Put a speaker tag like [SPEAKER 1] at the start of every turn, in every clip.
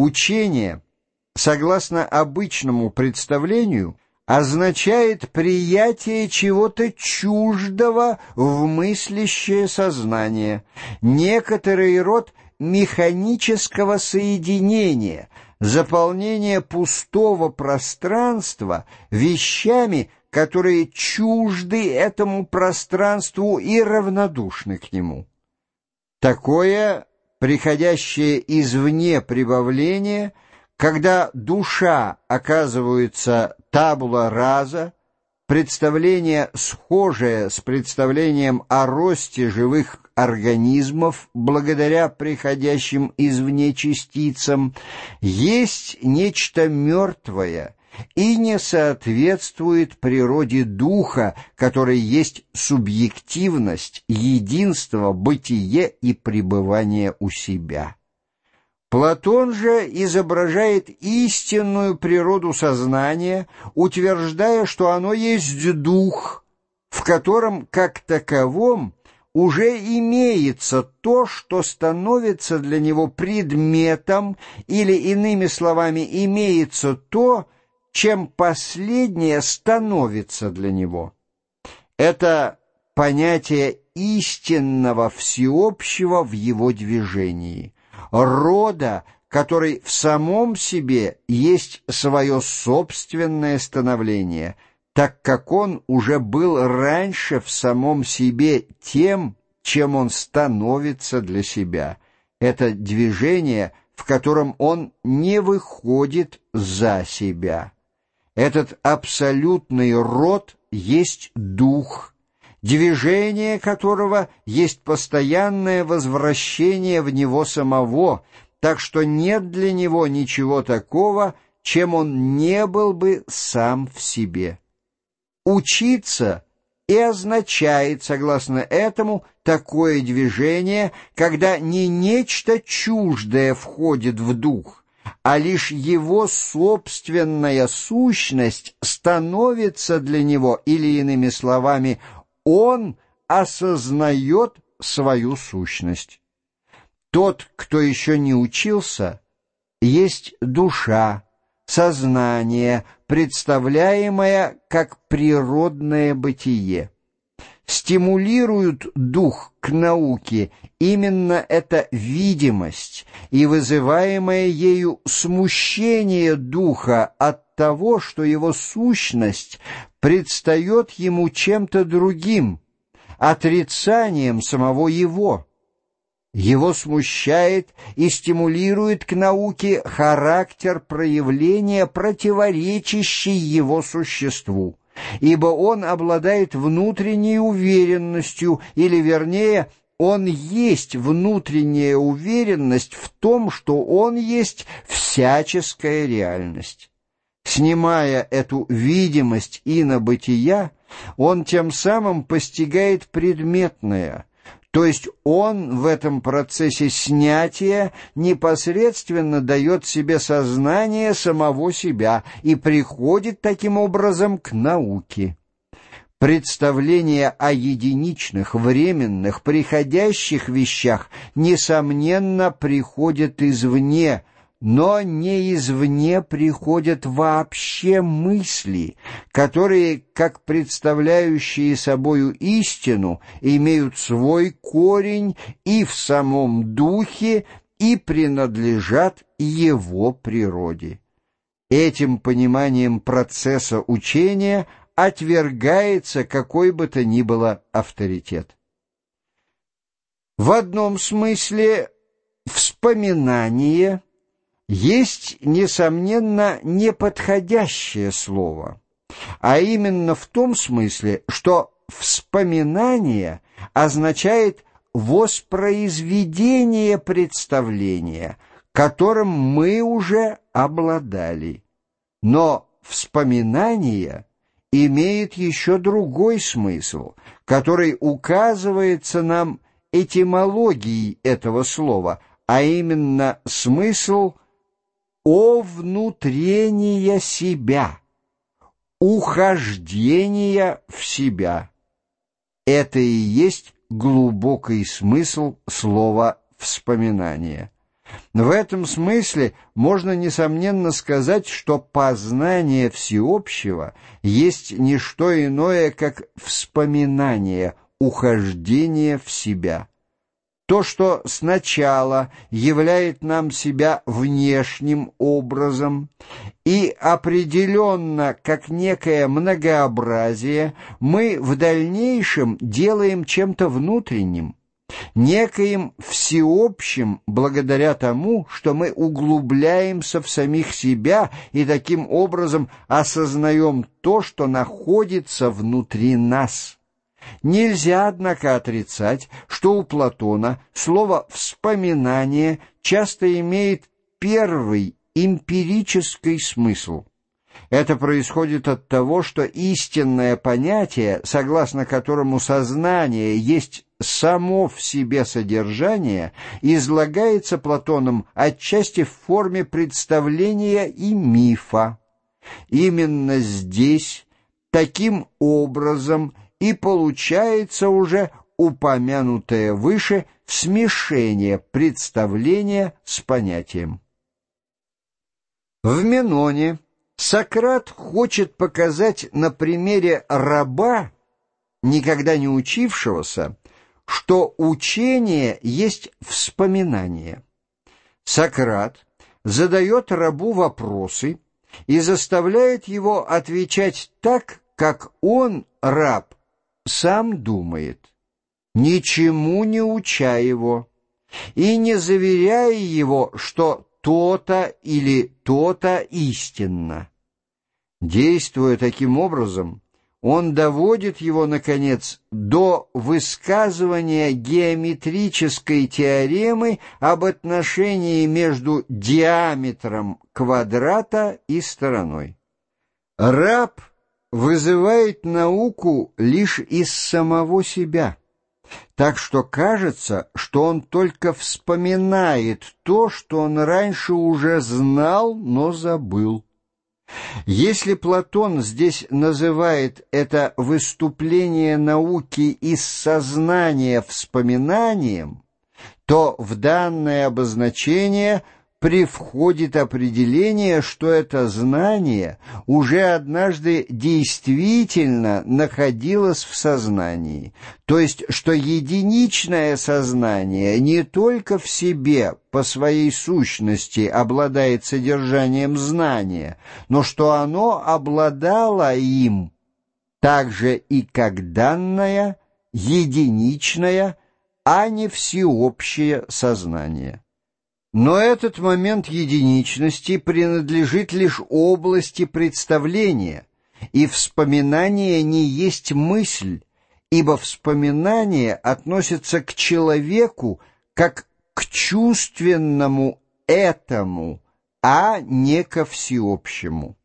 [SPEAKER 1] Учение, согласно обычному представлению, означает приятие чего-то чуждого в мыслящее сознание, некоторый род механического соединения, заполнение пустого пространства вещами, которые чужды этому пространству и равнодушны к нему. Такое приходящее извне прибавление, когда душа оказывается табула раза, представление, схожее с представлением о росте живых организмов благодаря приходящим извне частицам, есть нечто мертвое и не соответствует природе духа, который есть субъективность, единство, бытие и пребывание у себя. Платон же изображает истинную природу сознания, утверждая, что оно есть дух, в котором, как таковом, уже имеется то, что становится для него предметом, или, иными словами, имеется то, чем последнее становится для него. Это понятие истинного всеобщего в его движении, рода, который в самом себе есть свое собственное становление, так как он уже был раньше в самом себе тем, чем он становится для себя. Это движение, в котором он не выходит за себя. Этот абсолютный род есть дух, движение которого есть постоянное возвращение в него самого, так что нет для него ничего такого, чем он не был бы сам в себе. Учиться и означает, согласно этому, такое движение, когда не нечто чуждое входит в дух, а лишь его собственная сущность становится для него, или иными словами, он осознает свою сущность. Тот, кто еще не учился, есть душа, сознание, представляемое как природное бытие стимулируют дух к науке именно эта видимость и вызываемое ею смущение духа от того, что его сущность предстает ему чем-то другим, отрицанием самого его. Его смущает и стимулирует к науке характер проявления, противоречащий его существу ибо он обладает внутренней уверенностью, или, вернее, он есть внутренняя уверенность в том, что он есть всяческая реальность. Снимая эту видимость инобытия, он тем самым постигает предметное – то есть он в этом процессе снятия непосредственно дает себе сознание самого себя и приходит таким образом к науке. Представление о единичных, временных, приходящих вещах, несомненно, приходит извне – но не извне приходят вообще мысли, которые, как представляющие собою истину, имеют свой корень и в самом духе, и принадлежат его природе. Этим пониманием процесса учения отвергается какой бы то ни было авторитет. В одном смысле вспоминание – есть, несомненно, неподходящее слово, а именно в том смысле, что «вспоминание» означает воспроизведение представления, которым мы уже обладали. Но вспоминание имеет еще другой смысл, который указывается нам этимологией этого слова, а именно смысл о внутрения себя, ухождения в себя. Это и есть глубокий смысл слова «вспоминание». В этом смысле можно несомненно сказать, что познание всеобщего есть не что иное, как вспоминание, ухождение в себя. То, что сначала являет нам себя внешним образом и определенно как некое многообразие, мы в дальнейшем делаем чем-то внутренним, некоим всеобщим благодаря тому, что мы углубляемся в самих себя и таким образом осознаем то, что находится внутри нас. Нельзя, однако, отрицать, что у Платона слово «вспоминание» часто имеет первый эмпирический смысл. Это происходит от того, что истинное понятие, согласно которому сознание есть само в себе содержание, излагается Платоном отчасти в форме представления и мифа. Именно здесь, таким образом, и получается уже упомянутое выше смешение представления с понятием. В Меноне Сократ хочет показать на примере раба, никогда не учившегося, что учение есть вспоминание. Сократ задает рабу вопросы и заставляет его отвечать так, как он, раб, сам думает, ничему не уча его и не заверяя его, что то-то или то-то истинно. Действуя таким образом, он доводит его, наконец, до высказывания геометрической теоремы об отношении между диаметром квадрата и стороной. Раб вызывает науку лишь из самого себя, так что кажется, что он только вспоминает то, что он раньше уже знал, но забыл. Если Платон здесь называет это выступление науки из сознания вспоминанием, то в данное обозначение – привходит определение, что это знание уже однажды действительно находилось в сознании, то есть что единичное сознание не только в себе по своей сущности обладает содержанием знания, но что оно обладало им также и как данное, единичное, а не всеобщее сознание. Но этот момент единичности принадлежит лишь области представления, и вспоминание не есть мысль, ибо вспоминание относится к человеку как к чувственному этому, а не ко всеобщему.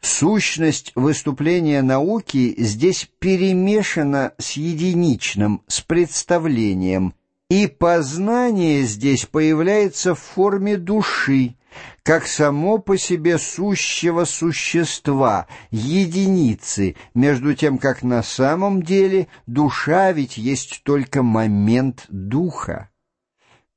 [SPEAKER 1] Сущность выступления науки здесь перемешана с единичным, с представлением – и познание здесь появляется в форме души, как само по себе сущего существа, единицы, между тем, как на самом деле душа ведь есть только момент духа.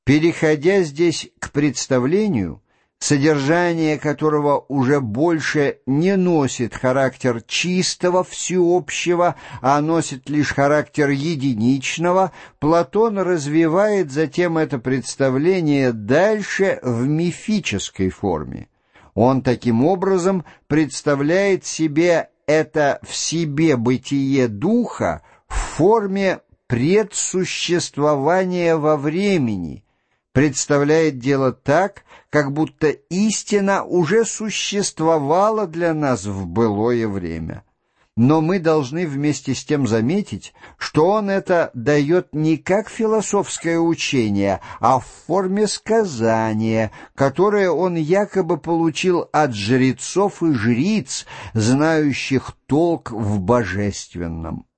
[SPEAKER 1] Переходя здесь к представлению, содержание которого уже больше не носит характер чистого всеобщего, а носит лишь характер единичного, Платон развивает затем это представление дальше в мифической форме. Он таким образом представляет себе это в себе бытие духа в форме предсуществования во времени – представляет дело так, как будто истина уже существовала для нас в былое время. Но мы должны вместе с тем заметить, что он это дает не как философское учение, а в форме сказания, которое он якобы получил от жрецов и жриц, знающих толк в божественном.